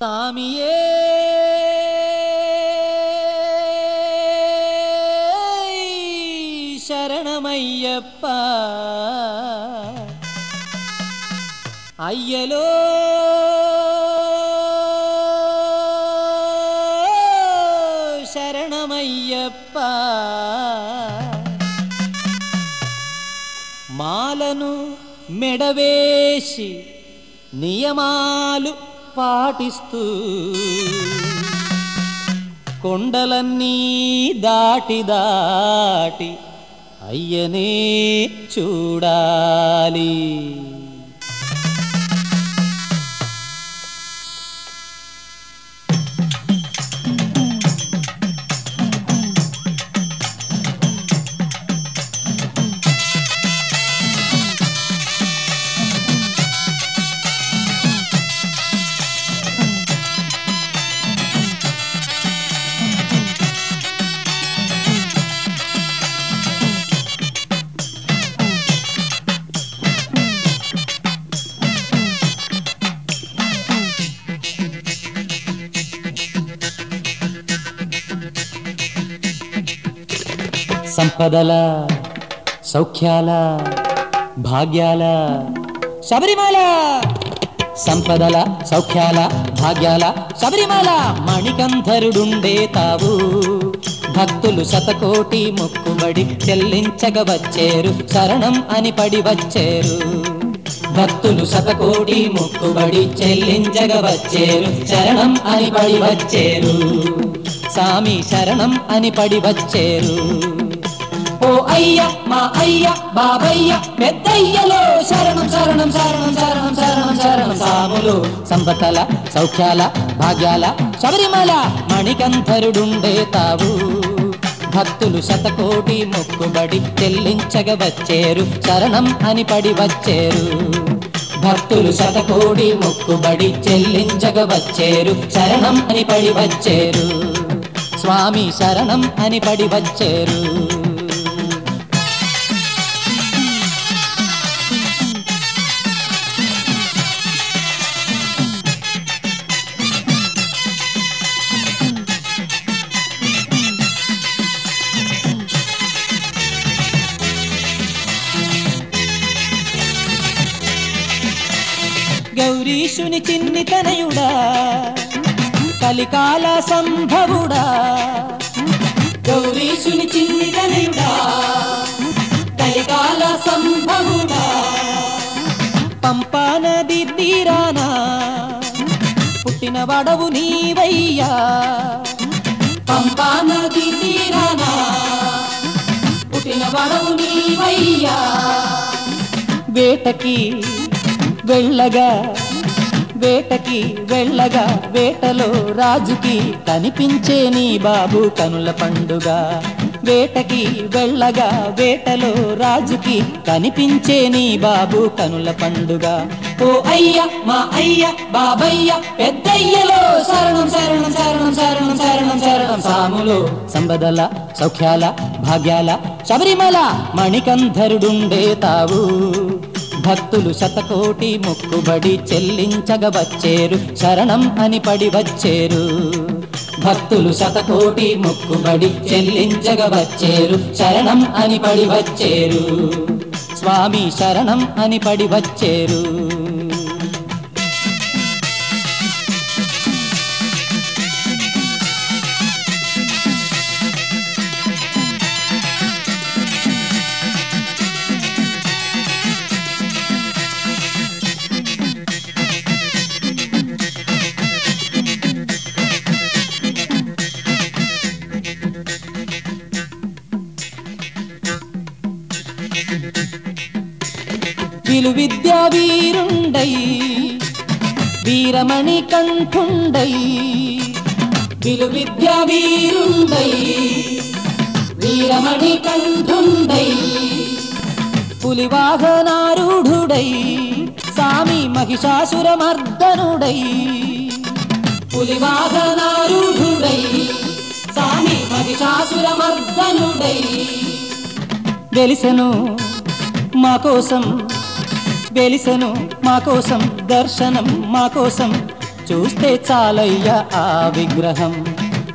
சாமியே శరణమయ్యప్ప అయ్యలో శరణమయ్యప్ప మాలను మెడవేసి నియమాలు పాటిస్తూ కొండలన్నీ దాటి దాటి అయ్యనే చూడాలి. సంపదల సౌఖ్యాల భాగ్యాల శబరిమల. సంపదల సౌఖ్యాల భాగ్యాల శబరిమల మణికంధరుడుండే తావు. భక్తులు శతకోటి మొక్కుబడి చెల్లించగ వచ్చేరు శరణం అని పడి వచ్చేరు. భక్తులు శతకోటి మొక్కుబడి చెల్లించగ వచ్చేరు శరణం అని పడి వచ్చేరు. సామి శరణం అని పడి వచ్చేరు. అయ్య మా అయ్య బాబయ్య పెద్దయ్యలో శరణం శరణం శరణం శరణం శరణం శరణం. సాములు సంపతల సౌఖ్యాల భాగ్యాల శబరిమల మణికంధరుడుండే తావు. భక్తులు శతకోటి మొక్కుబడి చెల్లించగ వచ్చేరు శరణం అని పడి వచ్చేరు. భక్తులు శతకోటి మొక్కుబడి చెల్లించగ వచ్చేరు శరణం అని పడి వచ్చేరు. స్వామి శరణం అని పడి వచ్చేరు. గౌరీశుని చిన్ని తనయుడా కలికాల సంభవుడా. గౌరీశుని చిన్ని తనయుడా కలికాల సంభవుడా. పంపా నది తీరానా పుట్టిన వడవు నీవయ్యా. పంపా నది తీరానా పుట్టిన వడవు నీవయ్యా. వేటకి వెళ్ళగా వేటకి వెళ్ళగా వేటలో రాజుకి కనిపించే నీ బాబు కనుల పండుగ. వేటకి వెళ్ళగా వేటలో రాజుకి కనిపించే నీ బాబు కనుల పండుగ. ఓ అయ్య మా అయ్య బాబయ్య పెద్దయ్యలో శరణం శరణం శరణం శరణం శరణం శరణం. సాములు సంబదల సౌఖ్యాల భాగ్యాల శబరిమల మణికంధరుడుండే తావు. భక్తులు శతకోటి మొక్కుబడి చెల్లించగ వచ్చేరు శరణం అని పడి వచ్చేరు. భక్తులు శతకోటి మొక్కుబడి చెల్లించగ వచ్చేరు శరణం అని పడి వచ్చేరు. స్వామి శరణం అని పడి వచ్చేరు. విలు విద్యా వీరుండై వీరమణి కంఠుండై విలు విద్యా వీరుండై వీరమణి కంఠుండై పులివాహనారూఢుడై సామి మహిషాసురమర్దనుడై పులివాహనారూఢుడై సామి మహిషాసురమర్దనుడై. వెలిసెను మా కోసం వెలిసెను మా కోసం దర్శనం మా కోసం. చూస్తే చాలయ్య ఆ విగ్రహం.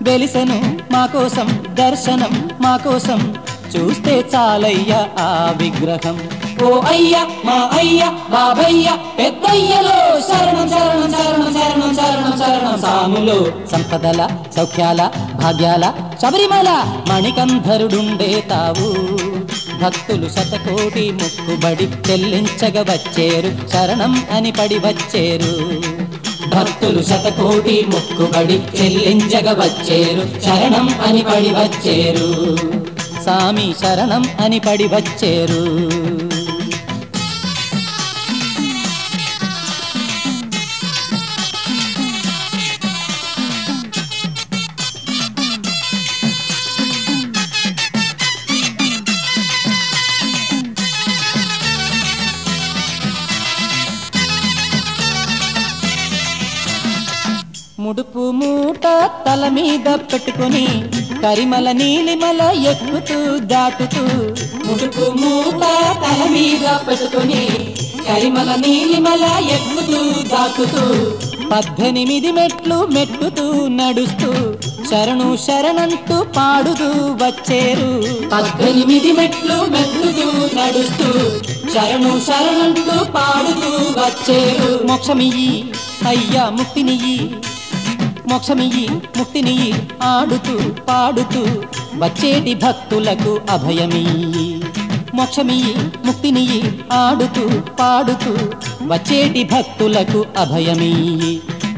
వెలిసెను మా కోసం దర్శనం మా కోసం. చూస్తే చాలయ్య ఆ విగ్రహం. ఓ అయ్య మా అయ్య బాబయ్య పెద్దయ్యలో శరణం శరణం శరణం శరణం శరణం శరణం. సాములో సంపదల సౌఖ్యాల భాగ్యాల శబరిమల మణికంధరుడుండే తావు. భక్తులు శతకోటి ముక్కుబడి చెల్లించగ వచ్చేరు శరణం అని పడి వచ్చేరు. భక్తులు శతకోటి మొక్కుబడి చెల్లించగ వచ్చేరు శరణం అని పడి వచ్చేరు. సామి శరణం అని పడి వచ్చేరు. ముడుపు మూట తల మీద పెట్టుకొని కరిమల నీలిమల ఎక్కుతూ దాటుతూ ముడుపు మూట తల మీద పెట్టుకొని కరిమల నీలిమల ఎక్కుతూ దాటుతూ పద్దెనిమిది మెట్లు మెట్టుతూ నడుస్తూ శరణు శరణంతు పాడుతూ వచ్చేరు. పద్దెనిమిది మెట్లు మెట్టుతూ నడుస్తూ శరణు శరణంటూ పాడుతూ వచ్చేరు. మోక్షమియ్యి అయ్యా ముక్తినియ్యి. మోక్షమియ్యి ముక్తినియ్యి ఆడుతూ పాడుతూ వచ్చేటి భక్తులకు అభయమియ్యి. మోక్షమియ్యి ముక్తినియ్యి ఆడుతూ పాడుతూ వచ్చేటి భక్తులకు అభయమియ్యి.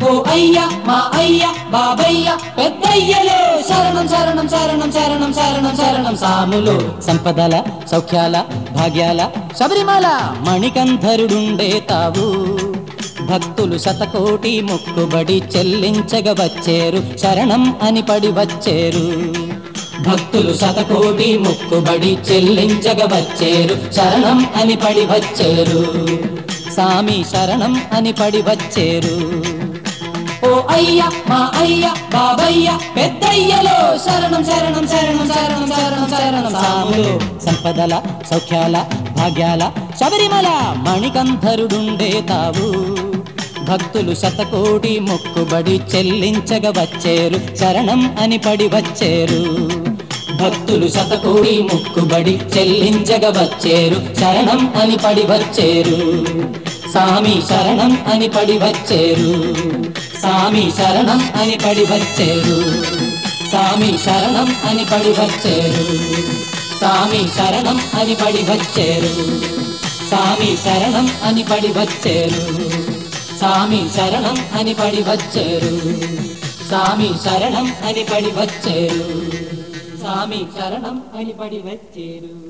ఓ అయ్య మా అయ్య బాబయ్య పెద్దయ్యలో శరణం శరణం శరణం శరణం శరణం శరణం సాములు సంపదల సౌఖ్యాల భాగ్యాల శబరిమల మణికంధరుడుండే తావు. భక్తులు శతకోటి మొక్కుబడి చెల్లించగ వచ్చేరు శరణం అని పడి వచ్చేరు. భక్తులు శతకోటి మొక్కుబడి చెల్లించగ వచ్చేరు శరణం అని పడి వచ్చేరు. సామి శరణం అని పడి వచ్చేరు. ఓ అయ్య మా అయ్య బాబయ్య పెద్దయ్యలో శరణం శరణం శరణం శరణం శరణం శరణం. సాములు సంపదల సౌఖ్యాల భాగ్యాల శబరిమల మణికంధరుడుండే తావు. భక్తులు శతకోటి మొక్కుబడి చెల్లించగ వచ్చేరు. శరణం అని పడి వచ్చేరు. భక్తులు శతకోటి మొక్కుబడి చెల్లించగ వచ్చేరు. శరణం అని పడి వచ్చేరు. సామి శరణం అని పడి వచ్చేరు. సామి శరణం అని పడి వచ్చేరు. సామి శరణం అని పడి వచ్చేరు. సామి శరణం అని పడి వచ్చేరు. సామి శరణం అని పడి వచ్చేరు. సామి శరణం అని పడి వచ్చారు. సామి శరణం అని పడి వచ్చారు. సామి శరణం అని పడి వచ్చారు.